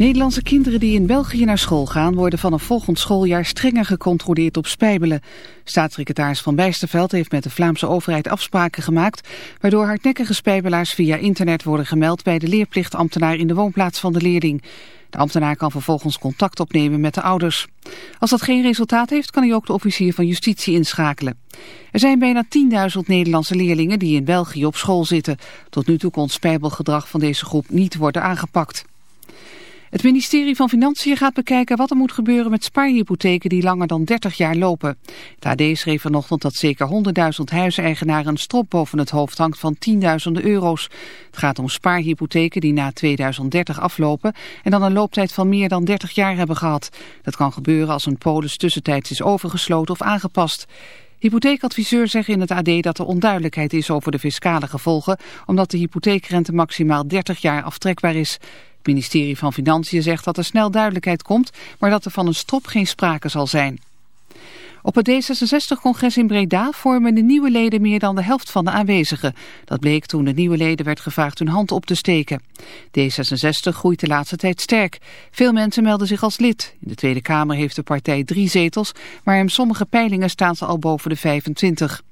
Nederlandse kinderen die in België naar school gaan... worden vanaf volgend schooljaar strenger gecontroleerd op spijbelen. Staatssecretaris Van Bijsterveld heeft met de Vlaamse overheid afspraken gemaakt... waardoor hardnekkige spijbelaars via internet worden gemeld... bij de leerplichtambtenaar in de woonplaats van de leerling. De ambtenaar kan vervolgens contact opnemen met de ouders. Als dat geen resultaat heeft, kan hij ook de officier van justitie inschakelen. Er zijn bijna 10.000 Nederlandse leerlingen die in België op school zitten. Tot nu toe kon spijbelgedrag van deze groep niet worden aangepakt. Het ministerie van Financiën gaat bekijken wat er moet gebeuren met spaarhypotheken die langer dan 30 jaar lopen. Het AD schreef vanochtend dat zeker 100.000 huiseigenaren een strop boven het hoofd hangt van tienduizenden euro's. Het gaat om spaarhypotheken die na 2030 aflopen en dan een looptijd van meer dan 30 jaar hebben gehad. Dat kan gebeuren als een polis tussentijds is overgesloten of aangepast. Hypotheekadviseurs zeggen in het AD dat er onduidelijkheid is over de fiscale gevolgen, omdat de hypotheekrente maximaal 30 jaar aftrekbaar is. Het ministerie van Financiën zegt dat er snel duidelijkheid komt, maar dat er van een strop geen sprake zal zijn. Op het D66-congres in Breda vormen de nieuwe leden meer dan de helft van de aanwezigen. Dat bleek toen de nieuwe leden werd gevraagd hun hand op te steken. D66 groeit de laatste tijd sterk. Veel mensen melden zich als lid. In de Tweede Kamer heeft de partij drie zetels, maar in sommige peilingen staan ze al boven de 25.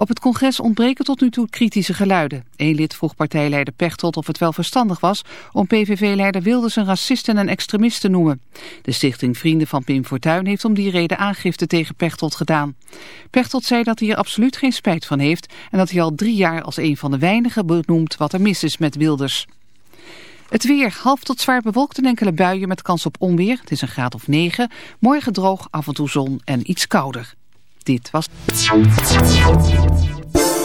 Op het congres ontbreken tot nu toe kritische geluiden. Eén lid vroeg partijleider Pechtold of het wel verstandig was om PVV-leider Wilders een racist en een extremist te noemen. De stichting Vrienden van Pim Fortuyn heeft om die reden aangifte tegen Pechtold gedaan. Pechtold zei dat hij er absoluut geen spijt van heeft en dat hij al drie jaar als een van de weinigen benoemt wat er mis is met Wilders. Het weer, half tot zwaar bewolkt en enkele buien met kans op onweer. Het is een graad of 9. Morgen droog, af en toe zon en iets kouder. Dit was...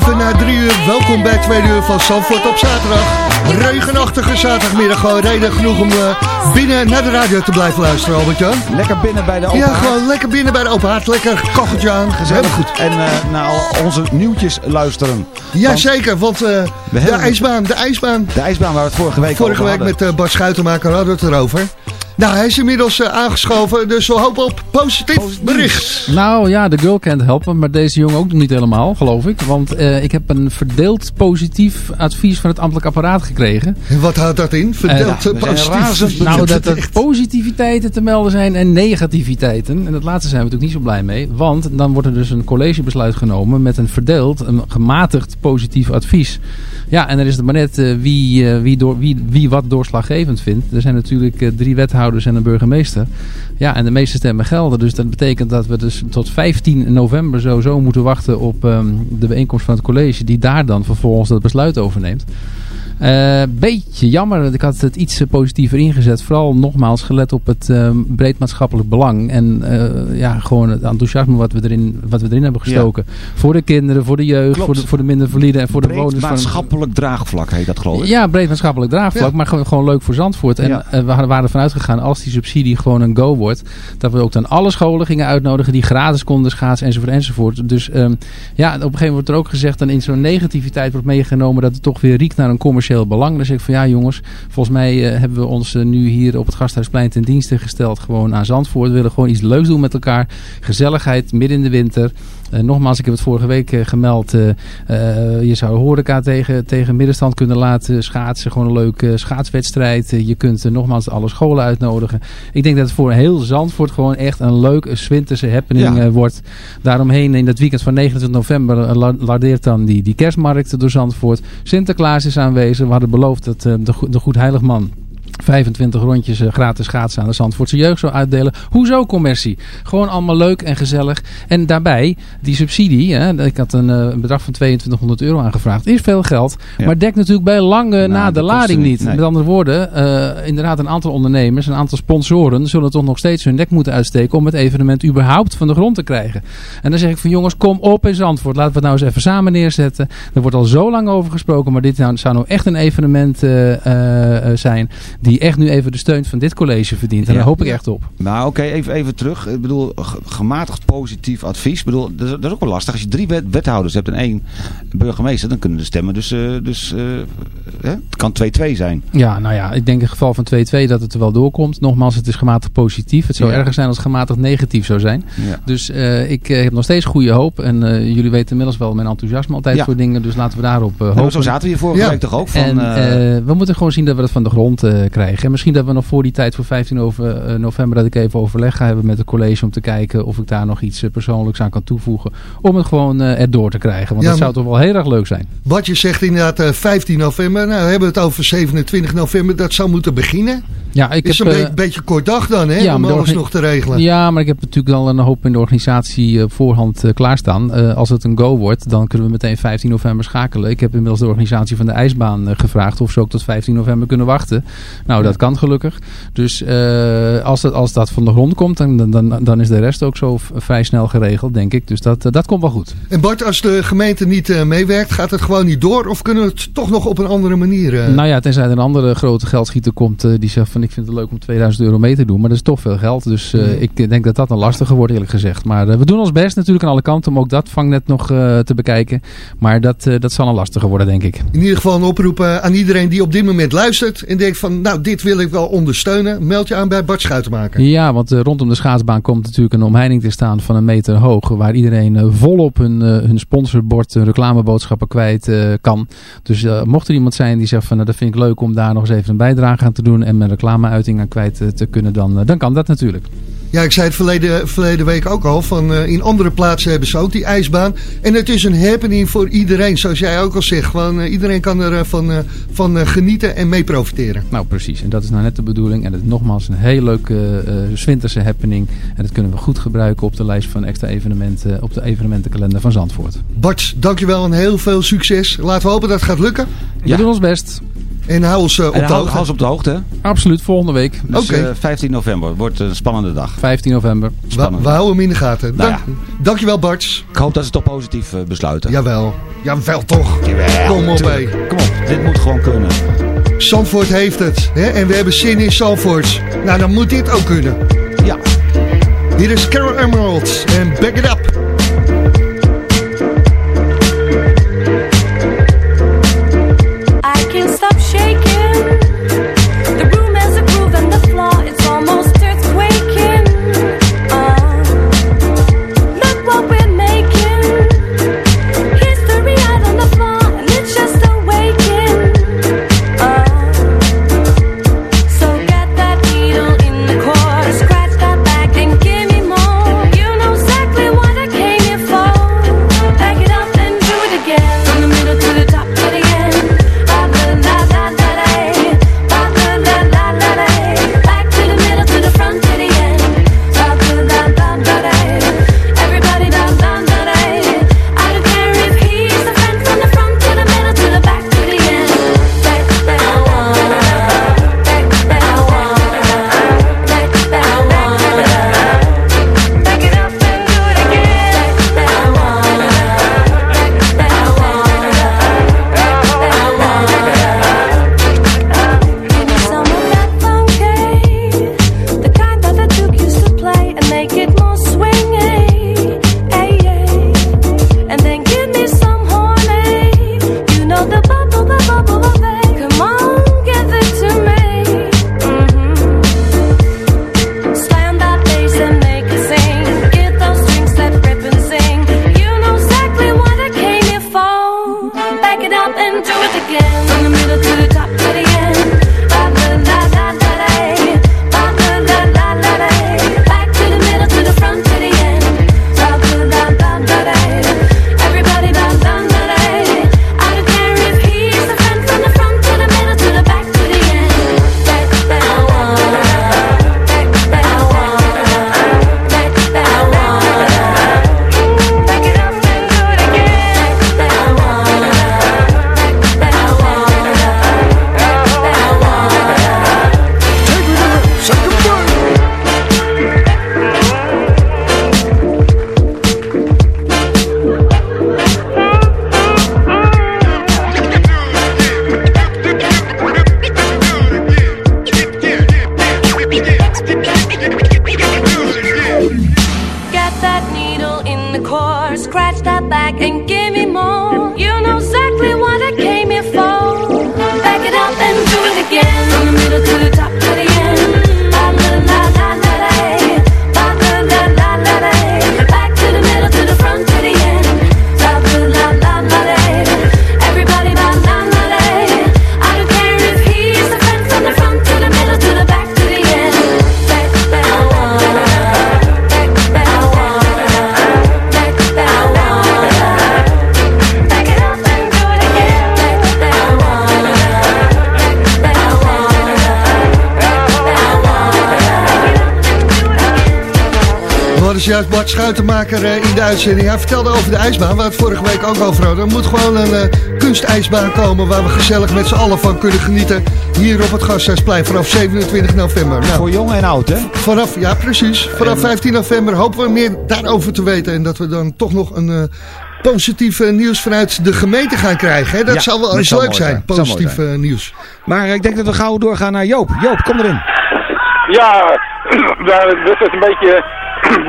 Even na drie uur, welkom bij tweede uur van Zandvoort op zaterdag. Regenachtige zaterdagmiddag, gewoon reden genoeg om eh, binnen naar de radio te blijven luisteren, Albert-Jan. Lekker binnen bij de open Ja, haard. gewoon lekker binnen bij de open haard, lekker kacheltje aan, helemaal goed. En eh, naar al onze nieuwtjes luisteren. Jazeker, want eh, de ijsbaan, de ijsbaan. De ijsbaan waar we het vorige week Vorige week hadden. met Bart Schuitenmaker hadden we het erover. Nou, hij is inmiddels eh, aangeschoven, dus we hopen op positief, bericht. Nou ja, de girl can't helpen, maar deze jongen ook nog niet helemaal, geloof ik. Want eh, ik heb een verdeeld positief advies van het ambtelijk apparaat gekregen. En wat houdt dat in? Verdeeld we zijn positief. Nou, dat er echt. positiviteiten te melden zijn en negativiteiten. En dat laatste zijn we natuurlijk niet zo blij mee. Want dan wordt er dus een collegebesluit genomen met een verdeeld, een gematigd positief advies. Ja, en dan is het maar net eh, wie, eh, wie, door, wie, wie wat doorslaggevend vindt. Er zijn natuurlijk eh, drie wethouders en een burgemeester. Ja, en de meeste stemmen gelden. Dus dat betekent dat we dus tot 15 november sowieso moeten wachten op ehm, de bijeenkomst van het college. Die daar dan vervolgens dat besluit overneemt. Eh, beetje jammer, ik had het iets positiever ingezet. Vooral nogmaals gelet op het eh, breed maatschappelijk belang. En eh, ja, gewoon het enthousiasme wat we erin, wat we erin hebben gestoken. Voor de kinderen, voor de jeugd, Klopt. voor de, voor de minder valide en voor de Breed bewoners van... maatschappelijk draagvlak heet dat geloof ik. Ja, breed maatschappelijk draagvlak, Ja. maar gewoon, gewoon leuk voor Zandvoort. En Ja. eh, we waren ervan uitgegaan, als die subsidie gewoon een go wordt, dat we ook dan alle scholen gingen uitnodigen die gratis konden schaatsen enzovoort enzovoort. Dus ehm, ja, op een gegeven moment wordt er ook gezegd, dan in zo'n negativiteit wordt meegenomen dat het toch weer riekt naar een commercieel belang. Zeg ik van ja jongens, volgens mij eh, hebben we ons eh, nu hier op het Gasthuisplein ten dienste gesteld gewoon aan Zandvoort. We willen gewoon iets leuks doen met elkaar. Gezelligheid midden in de winter. Eh, nogmaals, ik heb het vorige week eh, gemeld. eh, je zou horeca tegen, tegen middenstand kunnen laten schaatsen. Gewoon een leuke schaatswedstrijd. Je kunt nogmaals alle scholen uitnodigen. Ik denk dat het voor heel Zandvoort gewoon echt een leuke Swinterse happening Ja. wordt. Daaromheen in dat weekend van 29 november la- lardeert dan die, die kerstmarkt door Zandvoort. Sinterklaas is aanwezig. We hadden beloofd dat de, de Goed Heiligman 25 rondjes eh, gratis schaatsen aan de Zandvoortse jeugd zou uitdelen. Hoezo commercie? Gewoon allemaal leuk en gezellig. En daarbij, die subsidie, hè, ik had een, eh, een bedrag van 2200 euro aangevraagd. Is veel geld, Ja. maar dekt natuurlijk bij lange na dat de lading niet. nee. Met andere woorden, eh, inderdaad een aantal ondernemers, een aantal sponsoren zullen toch nog steeds hun nek moeten uitsteken om het evenement überhaupt van de grond te krijgen. En dan zeg ik van jongens, kom op in Zandvoort. Laten we het nou eens even samen neerzetten. Er wordt al zo lang over gesproken, maar dit nou, zou nou echt een evenement zijn die echt nu even de steun van dit college verdient. En daar hoop ik echt op. Nou oké, even, even terug. Ik bedoel, gematigd positief advies. Ik bedoel, dat is, dat is ook wel lastig. Als je drie wet- wethouders hebt en één burgemeester, dan kunnen de stemmen dus, eh, dus eh, hè? het kan 2-2 zijn. Ja, nou ja, ik denk in het geval van 2-2 dat het er wel doorkomt. Nogmaals, het is gematigd positief. Het zou Ja. erger zijn als het gematigd negatief zou zijn. Ja. Dus eh, ik heb nog steeds goede hoop. En jullie weten inmiddels wel mijn enthousiasme altijd Ja. voor dingen. Dus laten we daarop hopen. zo zaten we hier vorige week toch ook. Van, en we moeten gewoon zien dat we dat van de grond eh, krijgen. En misschien dat we nog voor die tijd, voor 15 over, eh, november, dat ik even overleg ga hebben met het college om te kijken of ik daar nog iets eh, persoonlijks aan kan toevoegen. Om het gewoon eh erdoor te krijgen. Want Ja, dat zou toch wel heel erg leuk zijn. Wat je zegt inderdaad eh, 15 november. Nou, we hebben het over 27 november. Dat zou moeten beginnen. Ja, ik is heb, een be- beetje kort dag dan, hè? ja, om alles nog te regelen. Ja, maar ik heb natuurlijk al een hoop in de organisatie voorhand eh, klaarstaan. Als het een go wordt, dan kunnen we meteen 15 november schakelen. Ik heb inmiddels de organisatie van de ijsbaan gevraagd of ze ook tot 15 november kunnen wachten. Nou, dat kan gelukkig. Dus eh, als, dat, als dat van de grond komt, dan, dan, dan is de rest ook zo vrij snel geregeld, denk ik. Dus dat, eh, dat komt wel goed. En Bart, als de gemeente niet eh, meewerkt, gaat het gewoon niet door? Of kunnen we het toch nog op een andere manier... Nou ja, tenzij er een andere grote geldschieter komt die zegt van ik vind het leuk om 2000 euro mee te doen. Maar dat is toch veel geld. Dus Mhm. ik denk dat dat een lastige wordt eerlijk gezegd. Maar we doen ons best natuurlijk aan alle kanten om ook dat vangnet nog te bekijken. Maar dat, dat zal een lastige worden denk ik. In ieder geval een oproep aan iedereen die op dit moment luistert en denkt van, nou, dit wil ik wel ondersteunen. Meld je aan bij Bart Schuitenmaker. Ja, want eh, rondom de schaatsbaan komt natuurlijk een omheining te staan van een meter hoog. Waar iedereen eh, volop hun, eh, hun sponsorbord, hun reclameboodschappen kwijt kan. Dus mocht er iemand zijn die zegt van nou, dat vind ik leuk om daar nog eens even een bijdrage aan te doen. En mijn reclameuiting aan kwijt te kunnen, dan, dan kan dat natuurlijk. Ja, ik zei het verleden, verleden week ook al. Van, eh, in andere plaatsen hebben ze ook die ijsbaan. En het is een happening voor iedereen. Zoals jij ook al zegt. Gewoon, eh, iedereen kan er eh, van, eh, van eh, genieten en mee profiteren. Nou precies, en dat is nou net de bedoeling. En het is nogmaals een heel leuke eh, eh, winterse happening. En dat kunnen we goed gebruiken op de lijst van extra evenementen, op de evenementenkalender van Zandvoort. Bart, dankjewel en heel veel succes. Laten we hopen dat het gaat lukken. We doen ons best. En hou ons eh, op En de hou, hoogte. hou ze op de hoogte. hè? Absoluut, volgende week. Dus Oké. eh, 15 november wordt een spannende dag. 15 november. We, Spannend. we houden hem in de gaten. Nou Dank, Dankjewel Bart. Ik hoop dat ze toch positief eh, besluiten. Jawel. Jawel toch. Jawel, Kom op hé. Kom op, dit moet gewoon kunnen. Zandvoort heeft het. Hè? En we hebben zin in Zandvoort. Nou, dan moet dit ook kunnen. Ja. Hier is Carol Emerald en Back It Up. Juist Bart Schuitenmaker eh, in de uitzending. Hij vertelde over de ijsbaan, waar we het vorige week ook over hadden. Er moet gewoon een eh, kunstijsbaan komen waar we gezellig met z'n allen van kunnen genieten. Hier op het Gasthuisplein vanaf 27 november. Nou, Voor jong en oud, hè? Vanaf, ja precies. Vanaf 15 november hopen we meer daarover te weten. En dat we dan toch nog een, eh, positief eh, nieuws vanuit de gemeente gaan krijgen. Hè? Dat Ja, zou wel dat eens leuk zijn. Dat positief eh, nieuws. Maar eh, ik denk dat we gauw doorgaan naar Joop. Joop, kom erin. Ja, daar werd het een beetje,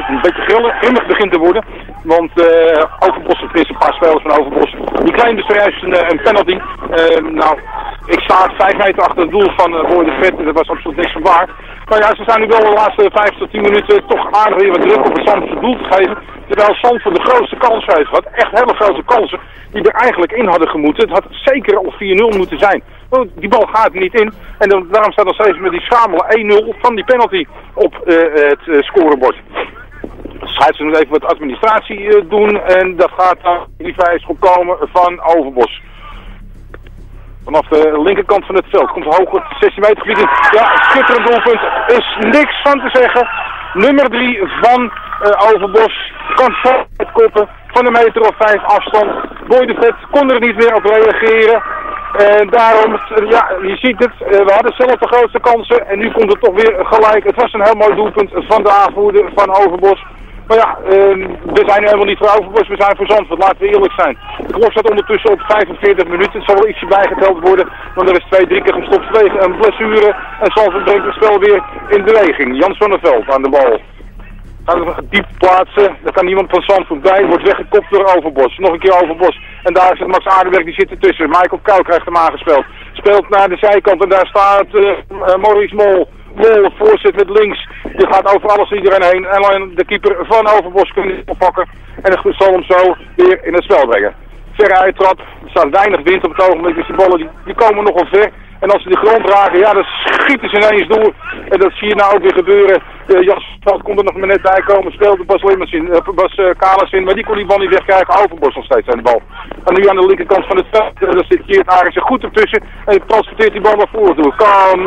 een beetje grillig- begint te worden. Want eh Overbos, tenminste een paar spelers van Overbos, die zojuist een, eh, een penalty. Eh, nou, ik sta vijf meter achter het doel van uh, Boy de Vet en er was absoluut niks van waar. Maar ja, ze zijn nu wel de laatste vijf tot tien minuten toch aardig weer wat druk op het Zandvoort doel te geven. Terwijl Zandvoort de grootste kans heeft gehad. Echt hele grote kansen die er eigenlijk in hadden gemoeten. Het had zeker al 4-0 moeten zijn. Die bal gaat er niet in. En dan, daarom staat nog steeds met die schamele 1-0 van die penalty op eh, het eh, scorebord. Scheidsrechter moet even wat administratie eh, doen. En dat gaat dan die vijfschop komen van Overbos. Vanaf de linkerkant van het veld komt hoog het 16 meter gebied in. Ja, schitterend doelpunt. Is niks van te zeggen. Nummer 3 van Overbos kan het koppen van een meter of vijf afstand. Boy de Vet kon er niet meer op reageren. En daarom, ja, je ziet het, eh, we hadden zelf de grootste kansen en nu komt het toch weer gelijk. Het was een heel mooi doelpunt van de aanvoerder van Overbos. Maar ja, ehm, we zijn helemaal niet voor Overbos, we zijn voor Zandvoort, laten we eerlijk zijn. De klok staat ondertussen op 45 minuten, het zal wel ietsje bijgeteld worden, want er is twee, drie keer gestopt vanwege een blessure. En Zandvoort brengt het spel weer in beweging. Jans van der Veld aan de bal. Gaat het diep plaatsen, daar kan niemand van Zandvoort bij, wordt weggekopt door Overbos. Nog een keer Overbos. En daar zit Max Aardenberg, die zit ertussen. Michael Kou krijgt hem aangespeeld. Speelt naar de zijkant en daar staat eh, Maurice Mol. Mol, voorzet met links. Die gaat over alles en iedereen heen. En de keeper van Overbos kan niet oppakken. En dan zal hem zo weer in het spel brengen. Verre uittrap. Er staat weinig wind op het ogenblik. Dus die ballen die, die komen nogal ver. En als ze de grond raken, ja, dan schieten ze ineens door. En dat zie je nou ook weer gebeuren. Uh, komt er nog maar net bij komen. Speelde Bas Limmers in, uh, Bas uh, Kalis in. Maar die kon die bal niet wegkrijgen. Overbos nog steeds aan de bal. En nu aan de linkerkant van het veld. Uh, daar zit Geert Arendsen goed ertussen. En transporteert die bal naar voren toe. Kan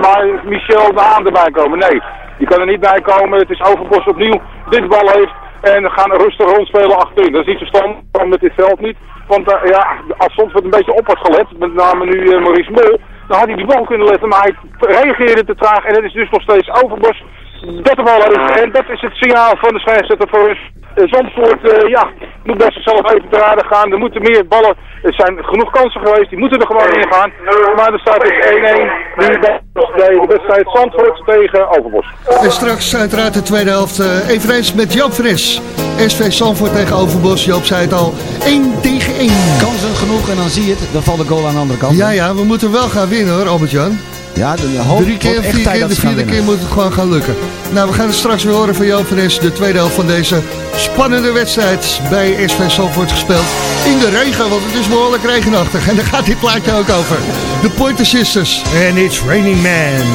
Michel de Haan erbij komen? Nee, die kan er niet bij komen. Het is Overbos opnieuw dit bal heeft. En we gaan rustig rondspelen achterin. Dat is niet verstandig met dit veld niet. Want uh, ja, als soms een beetje op had gelet, met name nu uh, Maurice Mol, dan had hij die bal kunnen letten, maar hij reageerde te traag. En het is dus nog steeds Overbos dat de bal heeft. En dat is het signaal van de scheidsrechter voor ons. Uh, Zandvoort, uh, ja, moet best zichzelf even te raden gaan. Er moeten meer ballen. Er zijn genoeg kansen geweest, die moeten er gewoon in gaan. Maar er staat dus 1-1 nu bij de wedstrijd Zandvoort tegen Overbos. En straks uiteraard de tweede helft uh, eveneens met Joop Fris. SV Zandvoort tegen Overbos. Joop zei het al, 1 tegen 1. Kansen genoeg en dan zie je het. Dan valt de goal aan de andere kant. Ja, ja, we moeten wel gaan winnen hoor, Albert-Jan. Ja, de, hoop, Drie keer, vier keer, de vierde keer moet het gewoon gaan lukken. Nou, we gaan het straks weer horen van Joop Fris. De tweede helft van deze spannende wedstrijd bij SV Zandvoort gespeeld. In de regen, want het is behoorlijk regenachtig. En daar gaat dit plaatje ook over. De Pointer Sisters. And it's Raining Man.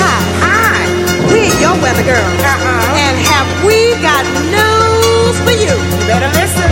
Hi, hi. We're your weather girl. Uh-huh. And have we got news for you? You better listen.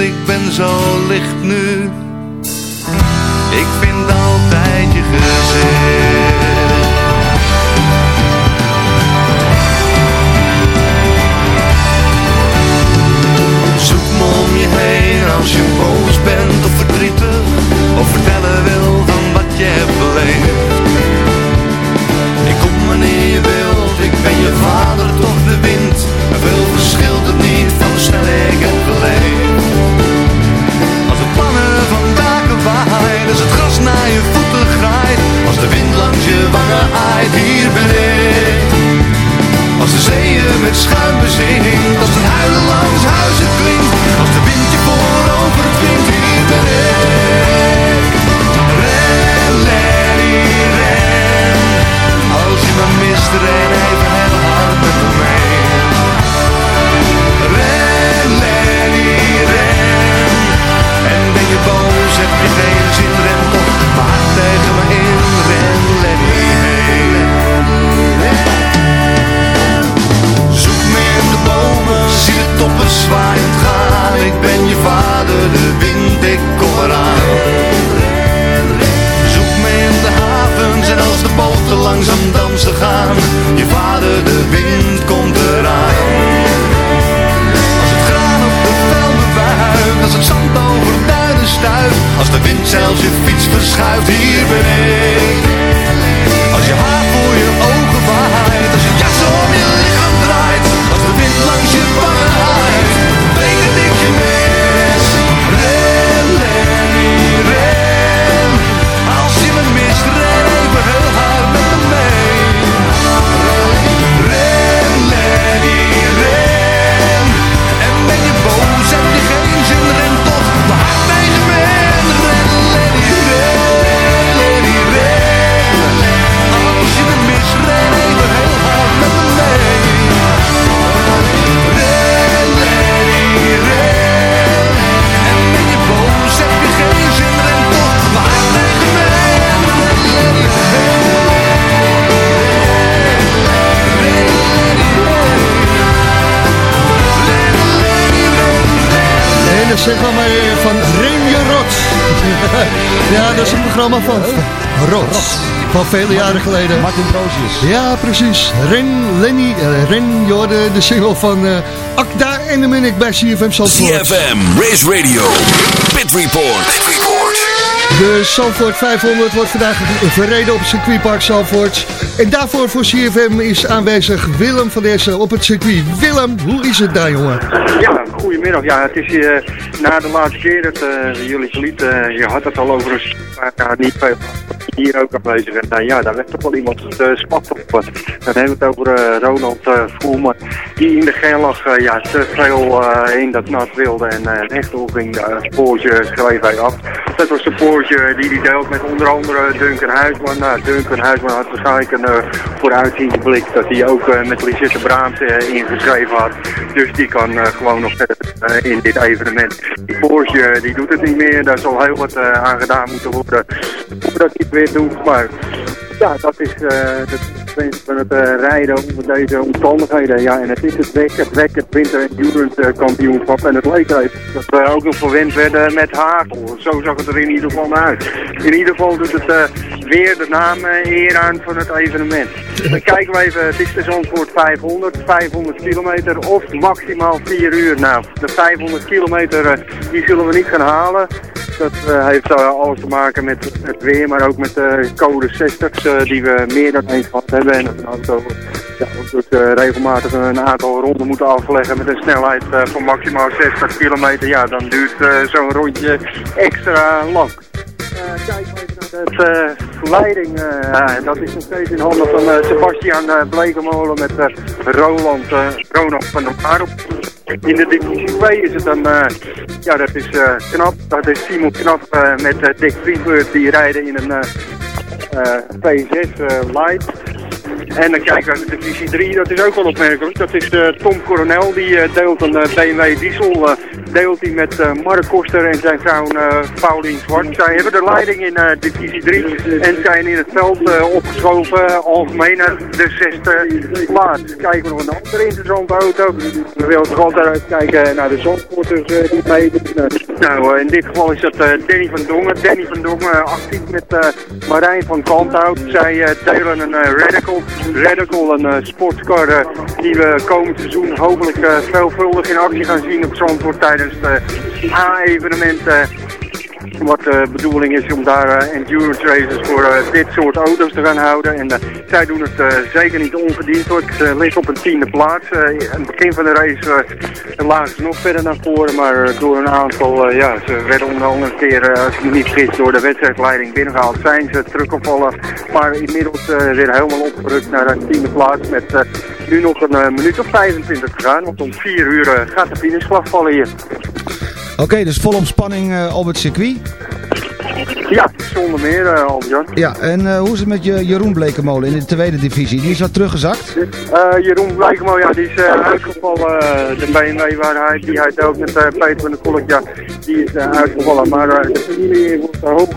Ik ben zo licht nu. Hier ben ik als de zeeën met schuim bezinkt, als het huilen langs huizen ik kom jaren geleden. Martin. Ja, precies. Ren, Lenny, eh, Ren, je hoorde de single van eh Akda en dan ben ik bij CFM Zandvoort. CFM, Race Radio, Pit Report. Pit Report. De Zandvoort 500 wordt vandaag verreden op het circuitpark Zandvoort. En daarvoor voor CFM is aanwezig Willem van Dessen op het circuit. Willem, hoe is het daar, jongen? Ja, goedemiddag. Ja, het is eh, na de laatste keer dat eh, jullie verlieten. je had het al over een maar ja, niet veel. Hier ook aanwezig. En uh, ja, daar werd toch wel iemand uh, spat op. Dan hebben we het over Ronald Voelman. Die in de geel lag ja, te veel in dat nat wilde. En rechtop ging het spoortje schreef hij af. Dat was de spoortje die hij deelt met onder andere Duncan Huisman. Nou, Duncan Huisman had waarschijnlijk een vooruitziende blik dat hij ook met Lisette Braams ingeschreven had. Dus die kan gewoon nog verder in dit evenement. Die spoortje die doet het niet meer. Daar zal heel wat aan gedaan moeten worden. Voordat hij het weer doet. Maar ja, dat is uh, de van het uh, rijden onder deze omstandigheden. Ja, en het is het WEC, het Winter Endurance uh, kampioenschap. En het leek even dat we ook nog verwend werden met hagel. Zo zag het er in ieder geval naar uit. In ieder geval doet het weer de naam eer aan van het evenement. Dan kijken we even, het is Zandvoort 500, 500 kilometer of maximaal 4 uur. Nou, de 500 kilometer die zullen we niet gaan halen. Dat heeft alles te maken met het weer, maar ook met de code 60 uh, die we meer dan eens gehad hebben. En dat een ja, dus, regelmatig een aantal ronden moeten afleggen met een snelheid van maximaal 60 kilometer. Ja, dan duurt zo'n rondje extra lang. kijk even naar de leiding. dat is nog steeds in handen van Sebastian Blekemolen met Roland, Ronald van der Paar in de divisie 2 is het dan, ja dat is knap, dat is Simon Knap met Dick Vriesbeurt die rijden in een P6 Light. En dan kijken we naar divisie 3, dat is ook wel opmerkelijk. Dat is Tom Coronel, die deelt een BMW diesel deelt hij met eh, Mark Koster en zijn vrouw eh Paulien Zwart. Zij hebben de leiding in eh, divisie 3 en zijn in het veld eh, opgeschoven algemeen de zesde plaats. Kijken we nog een andere interessante auto. We willen toch altijd uitkijken naar de zonsporters eh, die meedoen. Eh, nou, eh, in dit geval is dat eh, Danny van Dongen. Danny van Dongen eh, actief met eh, Marijn van Kanthout. Zij eh, delen een eh, Radical. Een eh, sportscar eh, die we komend seizoen hopelijk eh, veelvuldig in actie gaan zien op Zandvoort tijdens het A-evenement. Eh, wat de bedoeling is om daar eh, endurance races voor eh, dit soort auto's te gaan houden. En eh, zij doen het eh, zeker niet onverdiend hoor. Ze liggen op een tiende plaats. Eh, in het begin van de race lagen ze nog verder naar voren. Maar eh, door een aantal, eh, ja, ze werden onder andere keer, eh, als ik me niet vergis, door de wedstrijdleiding binnengehaald. Zijn ze teruggevallen, maar inmiddels eh, weer helemaal opgerukt naar een tiende plaats. Met eh, nu nog een eh, minuut of 25 te gaan. Want om 4 uur eh, gaat de finishvlag vallen hier. Oké, dus volop spanning eh, op het circuit. Ja, zonder meer, uh, Albert-Jan. Ja, en eh, hoe is het met je Jeroen Blekemolen in de tweede divisie? Die is wat teruggezakt? Uh, Jeroen Blijkemo, ja, die is uitgevallen. De BMW waar hij, die hij deelt met Peter van der Kolk, ja, die is uitgevallen. Maar de familie wordt hoog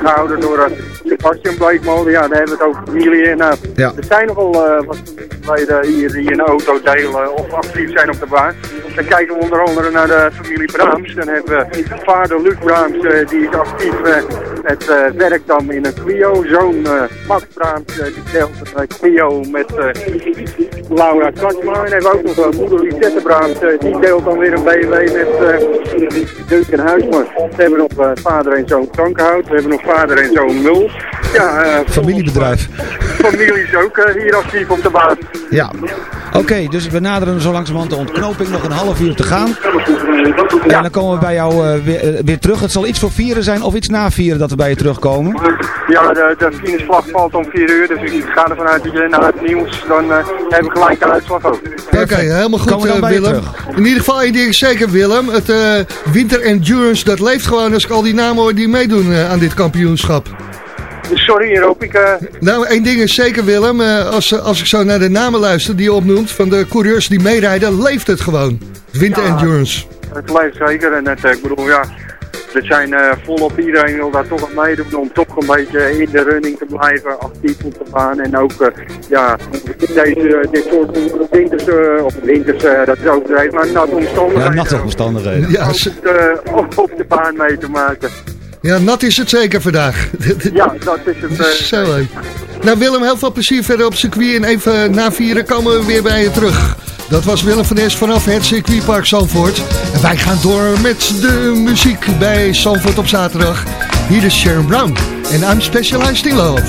gehouden door Sebastian Bleekmolen. Ja, daar hebben we het over familie. Nou, ja. Er zijn nogal wat familieleden hier die een auto delen of actief zijn op de baan. Dan kijken we onder andere naar de familie Braams. Dan hebben we vader Luc Braams, die is actief met uh, werk dan in een Clio. Zoon uh, Max Braams, uh, die deelt een Clio met Laura Katsma. En hebben ook nog moeder Lisette Braams, die deelt dan weer een BMW met Deuk en Huisman. We hebben nog vader en zoon Tankenhout. We hebben nog vader en zoon Mul. Ja, Familiebedrijf. Familie is ook hier actief op de baan. Ja. Oké, okay, dus we naderen zo langzamerhand de ontknoping. Nog een half uur te gaan. Ja. En dan komen we bij jou uh, weer, uh, weer, terug. Het zal iets voor vieren zijn of iets na vieren dat we bij je terugkomen. Ja, de, de finishvlag valt om vier uur. Dus ik ga ervan uit dat je naar het nieuws, dan uh, hebben we gelijk de uitslag ook. Oké, okay, helemaal goed Willem. In ieder geval één ding zeker Willem. Het Winter Endurance, dat leeft gewoon als ik al die namen hoor die meedoen aan dit kampioenschap. Sorry, Roop, ik... Uh... Nou, één ding is zeker, Willem. Uh, als, als ik zo naar de namen luister die je opnoemt... van de coureurs die meerijden, leeft het gewoon. Winter ja, Endurance. Het leeft zeker. En het, ik bedoel, ja... Er zijn uh, volop iedereen wil daar toch aan meedoen om toch een beetje in de running te blijven, actief op te gaan. En ook, uh, ja, deze, dit soort winters, uh, of winters, dat is overdreven, maar natte omstandigheden. Ja, natte omstandigheden. Ja, op, op de baan mee te maken. Ja, nat is het zeker vandaag. Ja, dat is het. Uh, Zo leuk. Nou Willem, heel veel plezier verder op circuit. En even na vieren komen we weer bij je terug. Dat was Willem van Es vanaf het circuitpark Zandvoort. En wij gaan door met de muziek bij Zandvoort op zaterdag. Hier is Sharon Brown. En I'm Specialized in Love.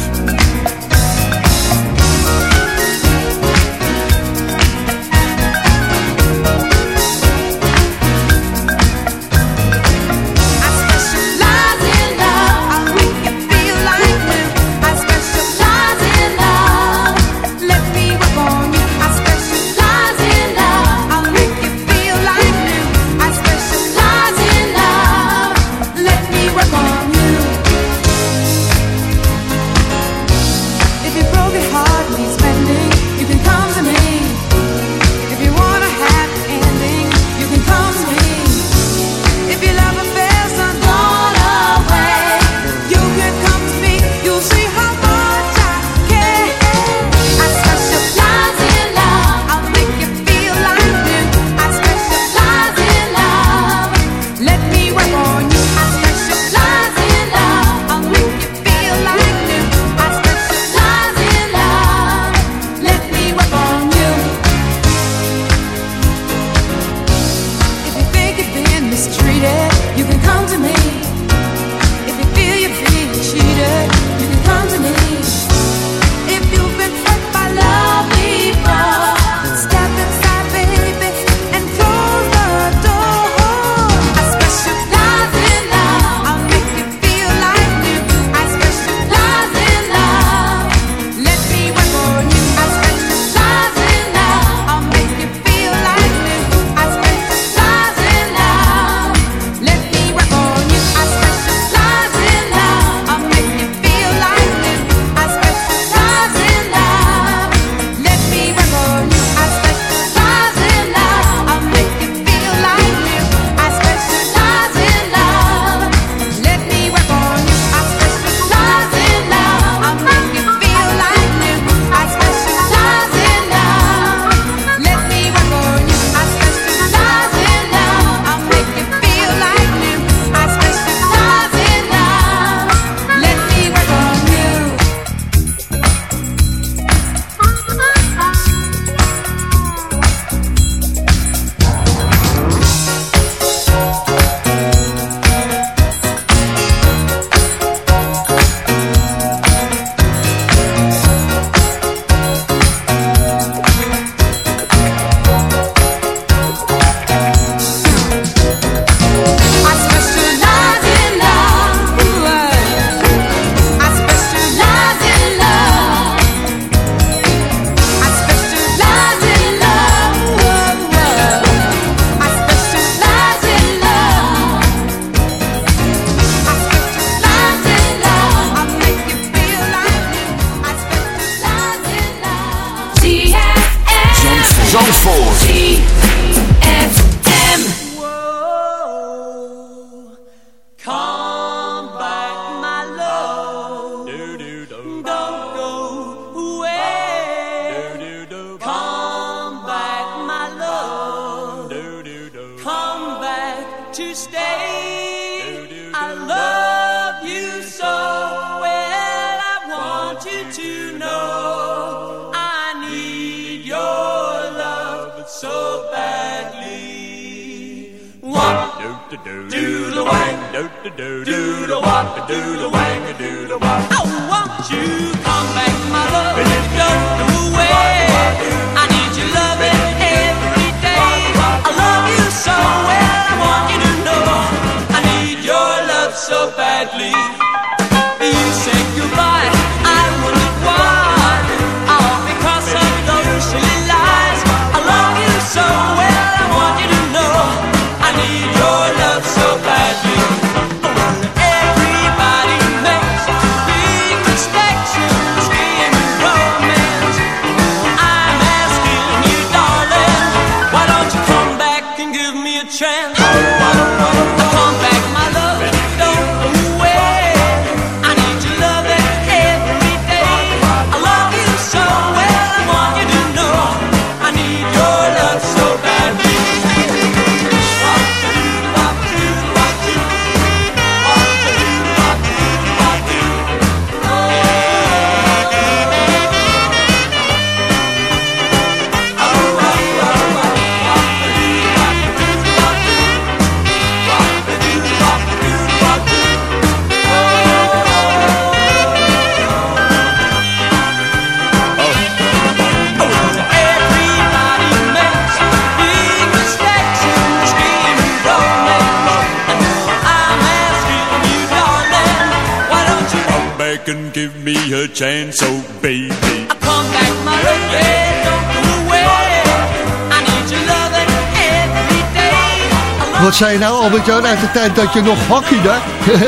Zei je nou, Albert-Jan, uit de tijd dat je nog hockeyde?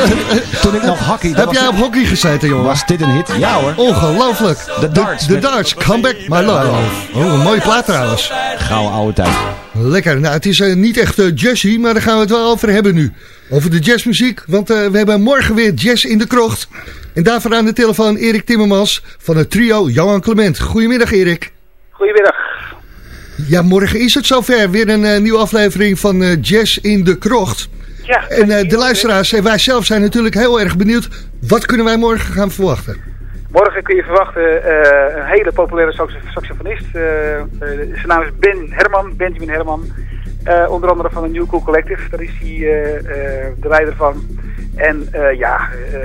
Toen ik nog hockey... Heb jij op hockey gezeten, jongen? Was dit een hit? Ja hoor. Ongelooflijk. De darts. De, darts, come back, my love. Oh, een mooie plaat trouwens. Gouden oude tijd. Lekker. Nou, het is eh, niet echt eh, jazzy, maar daar gaan we het wel over hebben nu. Over de jazzmuziek, want eh, we hebben morgen weer jazz in de krocht. En daarvoor aan de telefoon Erik Timmermans van het trio Johan Clement. Goedemiddag Erik. Goedemiddag. Ja, morgen is het zover. Weer een eh, nieuwe aflevering van eh, Jazz in de krocht. Ja, En eh, de luisteraars en wij zelf zijn natuurlijk heel erg benieuwd. Wat kunnen wij morgen gaan verwachten? Morgen kun je verwachten een hele populaire saxo- saxofonist. Zijn naam is Ben Herman, Benjamin Herman. Onder andere van de New Cool Collective, daar is hij de leider van. En ja, eh,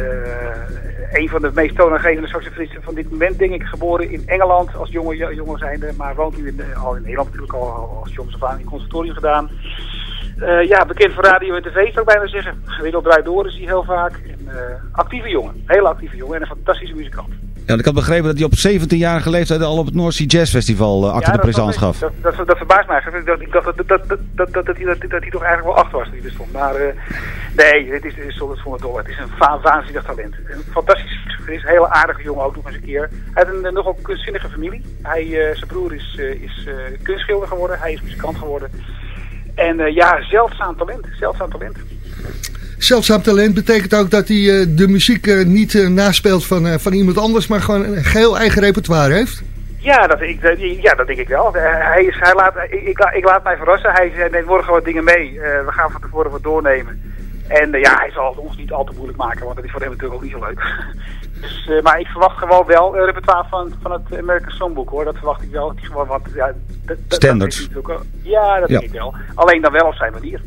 een van de meest toonaangevende saxofonisten van dit moment, denk ik, geboren in Engeland als jonge, jongen zijnde. Maar woont nu in, eh, al in Nederland natuurlijk al, al als jongens af aan in conservatorium gedaan. Eh, ja, bekend van radio en tv zou ik bijna zeggen. Wereld draait door is hij heel vaak. En, eh, actieve jongen, hele actieve jongen en een fantastische muzikant. Ja, ik had begrepen dat hij op 17-jarige leeftijd al op het North Sea Jazz Festival uh, acte de dat- présence gaf. Dat, dat, dat, verbaast mij ik dacht dat, dat, dat, dat, dat, dat, hij, dat, dat hij toch eigenlijk wel achter was hij er stond. Maar eh, nee, het is, het is zonder dol. Het is een va waanzinnig talent. Een fantastisch saxofonist, een hele aardige jongen ook nog eens een keer. Hij heeft een eh, nogal kunstzinnige familie. Hij, eh, zijn broer is, is kunstschilder geworden, hij is muzikant geworden. En ja, zeldzaam talent, zeldzaam talent. Zeldzaam talent betekent ook dat hij eh, de muziek eh, niet eh, naspeelt van, van iemand anders, maar gewoon een geheel eigen repertoire heeft. Ja, dat, ik, ja, dat denk ik wel. Hij is, hij laat, ik, ik, la- ik laat mij verrassen. Hij neemt morgen wat dingen mee. We gaan van tevoren wat doornemen. En ja, hij zal het ons niet al te moeilijk maken, want dat is voor hem natuurlijk ook niet zo leuk. dus, eh, maar ik verwacht gewoon wel een repertoire van, van het American Songbook hoor. Dat verwacht ik wel. Dat hij gewoon wat, ja, dat- Standards. is ja, dat Ja. denk ik wel. Alleen dan wel op zijn manier.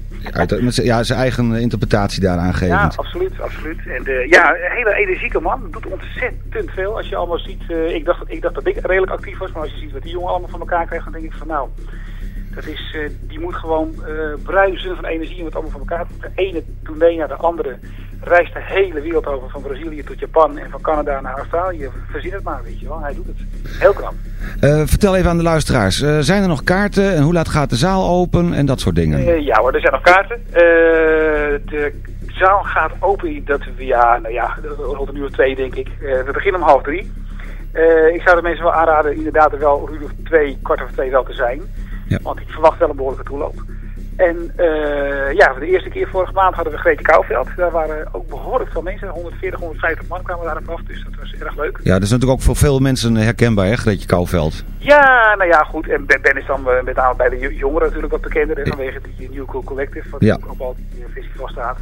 Zijn- ja, zijn eigen interpretatie daaraan Ja, gevend. absoluut, absoluut. En de, ja, een hele energieke man. Doet ontzettend veel. Als je allemaal ziet, eh, ik, dacht, ik dacht dat ik redelijk actief was, maar als je ziet wat die jongen allemaal van elkaar krijgt, dan denk ik van nou, dat is, eh, die moet gewoon eh bruisen van energie en wat allemaal van elkaar. De ene tournee naar de andere reist de hele wereld over, van Brazilië tot Japan en van Canada naar Australië. Verzin het maar, weet je wel. Hij doet het. Heel knap. Eh, vertel even aan de luisteraars, zijn er nog kaarten en hoe laat gaat de zaal open en dat soort dingen? Ja hoor, er zijn nog kaarten. De zaal gaat open, dat, ja, nou ja, rond een uur twee denk ik. We beginnen om half drie. Ik zou de mensen wel aanraden inderdaad er wel een uur of twee, kwart over twee wel te zijn. Want ik verwacht wel een behoorlijke toeloop. En eh, ja, voor de eerste keer vorige maand hadden we Grete Kouwveld. Daar waren ook behoorlijk veel mensen. 140, 150 man kwamen daarop af. Dus dat was erg leuk. Ja, dat is natuurlijk ook voor veel mensen herkenbaar, hè, Greetje Kouwveld. Ja, nou ja, goed. En Ben, is dan eh, met name bij de jo- jongeren natuurlijk wat bekender. hè, Vanwege die New Cool Collective, wat Ja. ook op al die eh, festival staat.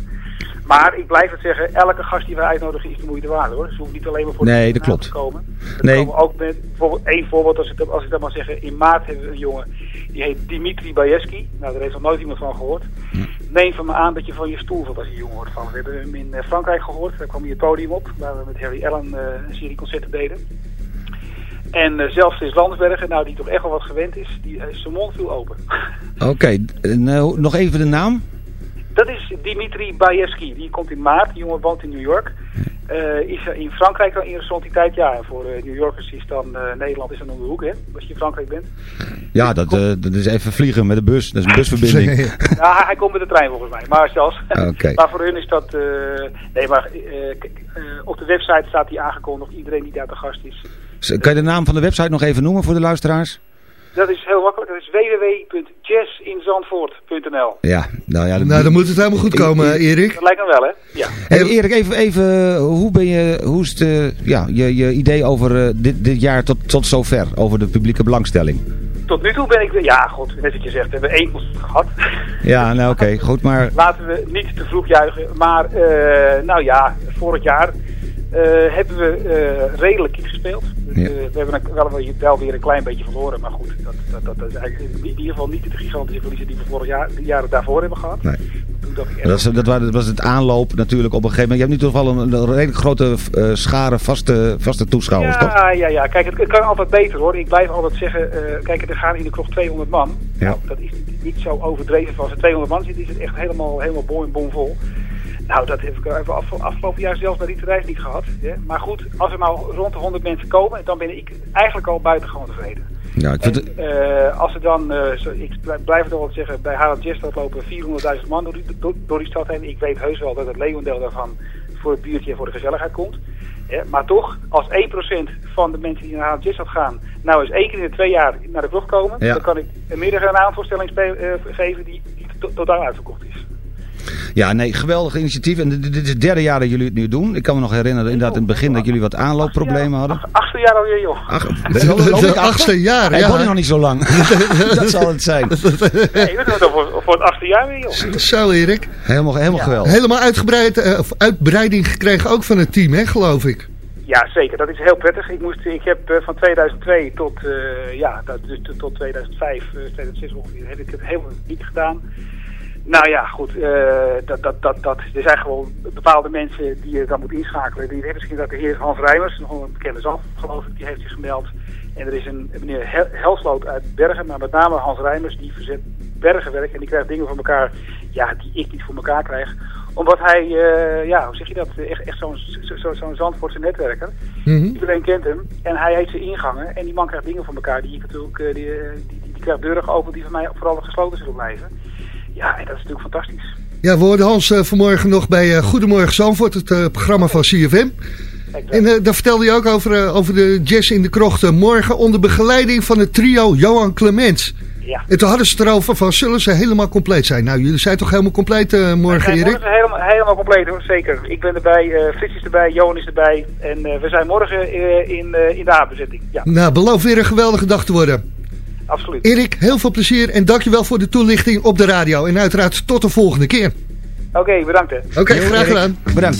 Maar ik blijf het zeggen, elke gast die wij uitnodigen is de moeite waard hoor. Ze hoeven niet alleen maar voor Nee, de dat klopt. te komen. Er Nee. komen ook met, bijvoorbeeld één voorbeeld, als ik, dat- als ik dat maar zeggen. In maart hebben we een jongen, die heet Dimitri Bajeski. Nou, daar heeft nog nooit iemand van gehoord. Neem van me aan dat je van je stoel valt als je jong wordt van. We hebben hem in eh, Frankrijk gehoord. Daar kwam hij het podium op, waar we met Harry Allen eh, een serie concerten deden. En eh, zelfs Chris Landsbergen, nou die toch echt wel wat gewend is, die, zijn mond viel open. Oké, nog even de naam? Dat is Dimitri Bajeski. Die komt in maart. Die jongen woont in New York. Eh, is er in Frankrijk al interessant die tijd? Ja, en voor eh, New Yorkers is dan eh, Nederland is dan om de hoek, hè? Als je in Frankrijk bent. Ja, dat, eh, dat is even vliegen met de bus. Dat is een busverbinding. nou, hij, hij komt met de trein volgens mij. Maar zelfs. Oké. maar voor hun is dat. eh, nee, maar op de website staat die aangekondigd. Iedereen die daar te gast is. Z- Kan je de naam van de website nog even noemen voor de luisteraars? Dat is heel makkelijk. Dat is www.jazzinzandvoort.nl. Ja, nou ja. Nou, dan moet het helemaal goed komen, Erik. Dat lijkt me wel, hè? Ja. Hey, Erik, even, even hoe, ben je, hoe is eh, ja, je, je idee over eh, dit, dit jaar tot, tot zover, over de publieke belangstelling? Tot nu toe ben ik... Ja, god, net wat je zegt. We hebben één concert gehad. Ja, nou oké, goed, maar Laten we niet te vroeg juichen. Maar, eh, nou ja, vorig jaar eh, hebben we eh, redelijk gespeeld. Ja. Eh, we hebben een- wel, weer- wel weer een klein beetje verloren. Maar goed, dat, dat, dat, dat is eigenlijk in ieder geval niet de gigantische verliezen die we vorig jaar, de jaren daarvoor hebben gehad. Nee. Dat, is, dat, wa- dat was het aanloop natuurlijk op een gegeven moment. Je hebt nu toch wel een, een redelijk grote schare vaste, vaste toeschouwers, toch? ja, ja, ja. Kijk, het, het kan altijd beter hoor. Ik blijf altijd zeggen, kijk, er gaan in de kroeg 200 man. Ja. Nou, dat is niet, niet zo overdreven. Als er 200 man zit, is het echt helemaal, helemaal bom en bomvol. Nou, dat heb ik even af, afgelopen jaar zelfs bij die reis niet gehad. Hè. Maar goed, als er nou rond de 100 mensen komen, dan ben ik eigenlijk al buitengewoon tevreden. Ja, ik vind het, eh, als er dan, eh, zo, ik bl- blijf het altijd zeggen, bij Harald Jestad lopen 400.000 man door die, door, door die stad heen. Ik weet heus wel dat het leeuwendeel daarvan voor het buurtje en voor de gezelligheid komt. Hè, maar toch, als 1% van de mensen die naar Harald Jestad gaan, nou eens één keer in de twee jaar naar de kroeg komen, Ja. dan kan ik een middag een avondvoorstelling spe- eh, geven die, die to- totaal uitverkocht is. Ja, nee, geweldig initiatief. En dit, is het derde jaar dat jullie het nu doen. Ik kan me nog herinneren inderdaad in het begin dat jullie wat aanloopproblemen hadden. Achtste jaar alweer, joh. Ach, De- achtste jaar, ja. woont hier nog niet zo lang. dat zal het zijn. Nee, we doen het al voor, voor het achtste jaar weer, joh. Zo, Erik. Helemaal, helemaal geweldig. Helemaal uitgebreid, eh, of uitbreiding gekregen ook van het team, hè, geloof ik. Ja, zeker. Dat is heel prettig. Ik, moest, ik heb eh, van 2002 tot, eh, ja, dat, dus tot- tot 2005, eh, 2006 ongeveer, heb ik het helemaal niet gedaan. Nou ja, goed. eh, dat, dat, dat, dat, er zijn gewoon bepaalde mensen die je dan moet inschakelen. Die misschien dat de heer Hans Rijmers, nog een bekende zalf, geloof ik, die heeft zich gemeld. En er is een meneer Hel- Helsloot uit Bergen, maar met name Hans Rijmers, die verzet bergenwerk. En die krijgt dingen voor elkaar, ja, die ik niet voor elkaar krijg. Omdat hij, eh, ja, hoe zeg je dat, echt, echt zo'n zo, zo, zo'n Zandvoortse netwerker. Iedereen kent hem en hij heeft zijn ingangen. En die man krijgt dingen van elkaar die ik natuurlijk, die, eh, die, die, die krijgt deuren geopend die van mij vooral gesloten zullen blijven. Ja, en dat is natuurlijk fantastisch. Ja, we hoorden Hans eh, vanmorgen nog bij eh, Goedemorgen Zandvoort, het eh, programma van CFM. En daar vertelde je ook over, over de jazz in de krochten. Morgen onder begeleiding van het trio Johan Clements. Ja. En toen hadden ze het erover van, zullen ze helemaal compleet zijn? Nou, jullie zijn toch helemaal compleet morgen, Erik? morgen helemaal, helemaal compleet hoor, zeker. Ik ben erbij, Frits is erbij, Johan is erbij. En we zijn morgen in, in de A-bezetting. Ja, Nou, beloof weer een geweldige dag te worden. Absoluut. Erik, heel veel plezier en dankjewel voor de toelichting op de radio. En uiteraard tot de volgende keer. Oké, bedankt hè. Oké, graag gedaan. Bedankt.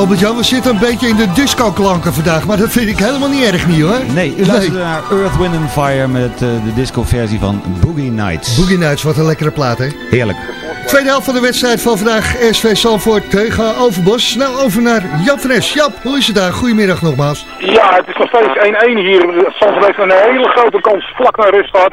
Albert-Jan, we zitten een beetje in de disco-klanken vandaag. Maar dat vind ik helemaal niet erg niet hoor. Nee, u luistert naar Earth, Wind and Fire met eh, de disco-versie van Boogie Nights. Boogie Nights, wat een lekkere plaat hè. Heerlijk. Tweede helft van de wedstrijd van vandaag. SV Salvoort tegen Overbos. Snel over naar Jap Fres. Jap, hoe is het daar? Goedemiddag nogmaals. Ja, het is nog steeds 1-1 hier. Zandvoort heeft een hele grote kans vlak naar rust gehad.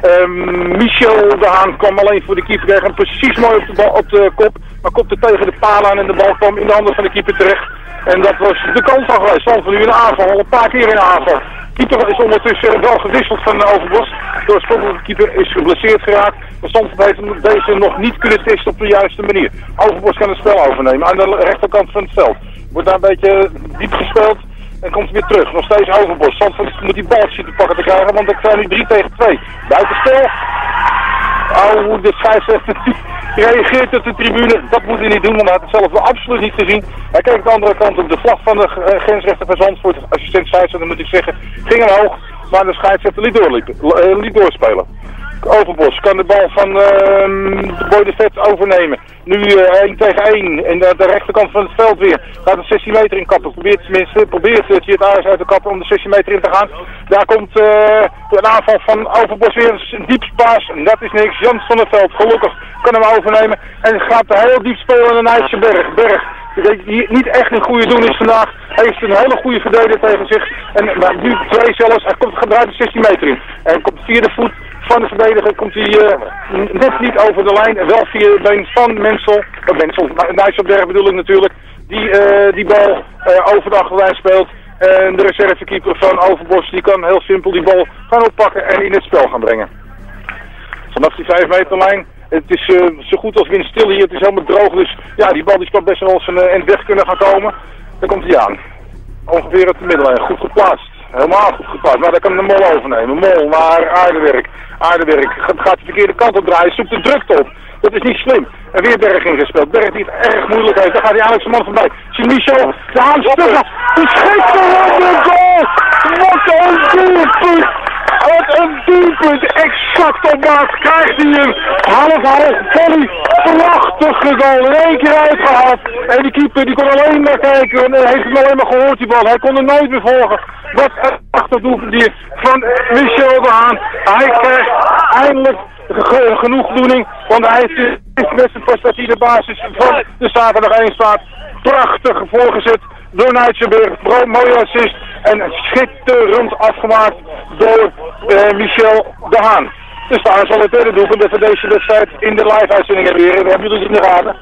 Ehm, Michel de Haan kwam alleen voor de keeper, hem precies mooi op de, bal, op de kop. Maar kopte tegen de paal aan en de bal kwam in de handen van de keeper terecht. En dat was de kans al geweest. Zandvoort nu in de aanval, al een paar keer in de aanval. Keeper is ondertussen wel gewisseld van Overbos. De oorspronkelijke keeper is geblesseerd geraakt. Maar Zandvoort heeft deze nog niet kunnen testen op de juiste manier. Overbos kan het spel overnemen aan de rechterkant van het veld. Wordt daar een beetje diep gespeeld. En komt weer terug. Nog steeds Overbos. Zandvoort moet die bal zien te pakken te krijgen. Want het zijn nu 3 tegen 2. Buitenspel. Oh, de scheidsrechter reageert op de tribune. Dat moet hij niet doen, want hij had het zelf wel absoluut niet gezien. Hij keek de andere kant op de vlag van de uh, grensrechter van Zandvoort. Assistent scheidsrechter moet ik zeggen. Ging omhoog, maar de scheidsrechter liet, doorliepen, uh, liet doorspelen. Overbos kan de bal van uh, de de Vet overnemen. Nu uh, 1 tegen 1 en de, de, rechterkant van het veld weer. Gaat de 16 meter in kappen. Probeert tenminste, probeert het hier het uit te kappen om de 16 meter in te gaan. Daar komt uh, een aanval van Overbos weer een diep paas. En dat is niks. Jans van het veld, gelukkig kan hem overnemen. En gaat heel diep spelen naar IJsselberg. Berg. Die niet echt een goede doen is vandaag. Heeft een hele goede verdediger tegen zich. En maar nu twee zelfs. Hij komt de 16 meter in. En komt via de voet van de verdediger komt hij uh, net niet over de lijn. Wel via het been van Mensel. Uh, Mensel, Nijsselberg bedoel ik natuurlijk. Die uh, die bal uh, over de achterlijn speelt. En de reservekeeper van Overbos die kan heel simpel die bal gaan oppakken en in het spel gaan brengen. Vanaf die 5 meter lijn. Het is zo goed als windstil hier. Het is helemaal droog. Dus ja, die bal die zou best wel zijn end weg kunnen gaan komen. Daar komt hij aan. Ongeveer op de middellijn. Goed geplaatst. Helemaal goed geplaatst. Maar dan kan de mol overnemen. Mol naar aardewerk. Aardewerk gaat de verkeerde kant op draaien. Zoekt de drukte op. Dat is niet slim. En weer Berg ingespeeld. Berg die het erg moeilijk heeft. Dan gaat eigenlijk zijn man voorbij. Zie Michel. De aanstukken. De schitterende goal. Wat een doelpunt. Wat een doelpunt. Exact op maat. Krijgt hij hem. Half half. Volley. Prachtige goal. In één uitgehaald. En die keeper die kon alleen maar kijken. En heeft hem alleen maar gehoord die bal. Hij kon er nooit meer volgen. Wat een prachtig doelpunt van Michel de. Hij krijgt eindelijk genoegdoening. Want hij heeft met zijn prestatie de basis van de zaterdag 1 staat. Prachtig voorgezet door Nijtsenburg. Mooie assist. En schitterend afgemaakt door uh, Michel de Haan. Dus daar zal het derde doelpunt dat we deze wedstrijd in de live-uitzending hebben weer. Hebben jullie het in de gaten?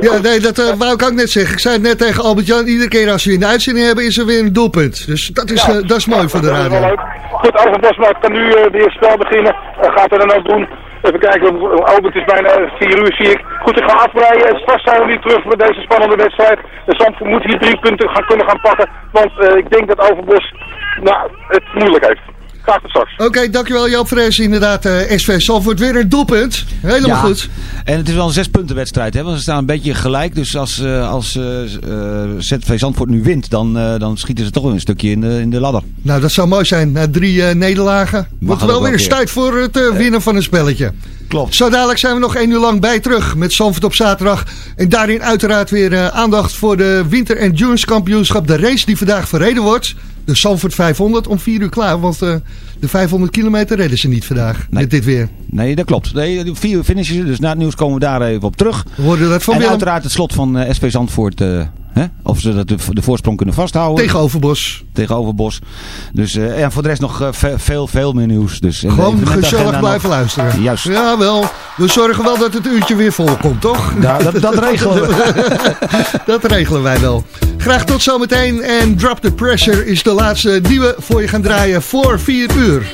Ja, nee, dat uh, wou ik ook net zeggen. Ik zei het net tegen Albert-Jan. Iedere keer als we in de uitzending hebben, is er weer een doelpunt. Dus dat is, ja, uh, dat is mooi voor de radio. Goed, Overbos kan nu uh, weer spel beginnen. gaat er dan ook doen. Even kijken, Albert is bijna 4 uur zie ik. Goed, ik ga afbreiden. Straks zijn we weer terug met deze spannende wedstrijd. De Zandvoort moet hier drie punten gaan, kunnen gaan pakken. Want ik denk dat Overbos nou, het moeilijk heeft. Oké, okay, dankjewel Joop Fres. Inderdaad, uh, SV Salford weer een doelpunt. Helemaal ja. goed. En het is wel een zespuntenwedstrijd, hè? want ze staan een beetje gelijk. Dus als, uh, als uh, ZV Zandvoort nu wint, dan, dan schieten ze toch wel een stukje in de, in de ladder. Nou, dat zou mooi zijn. Na drie nederlagen wordt wel weer eens tijd voor het winnen van een spelletje. Klopt. Zo dadelijk zijn we nog één uur lang bij terug met Zandvoort op zaterdag. En daarin uiteraard weer aandacht voor de Winter Endurance Kampioenschap. De race die vandaag verreden wordt. De Zandvoort 500 om 4 uur klaar. Want uh, de 500 kilometer redden ze niet vandaag. Nee. Met dit weer. Nee, dat klopt. Nee, 4 uur finishen Dus na het nieuws komen we daar even op terug. We hoorden dat van en Willem. uiteraard het slot van uh, SV Zandvoort. Hè? Of ze dat de, de, voorsprong kunnen vasthouden. Tegen Overbos. Tegen Overbos. Dus uh, en voor de rest nog veel, veel meer nieuws. Dus, Gewoon gezellig blijven nog... luisteren. Juist. Ja, wel. We zorgen wel dat het uurtje weer vol komt, toch? Ja, dat, dat regelen we. dat regelen wij wel. Graag tot zometeen. En Drop the Pressure is de laatste die we voor je gaan draaien voor 4 uur.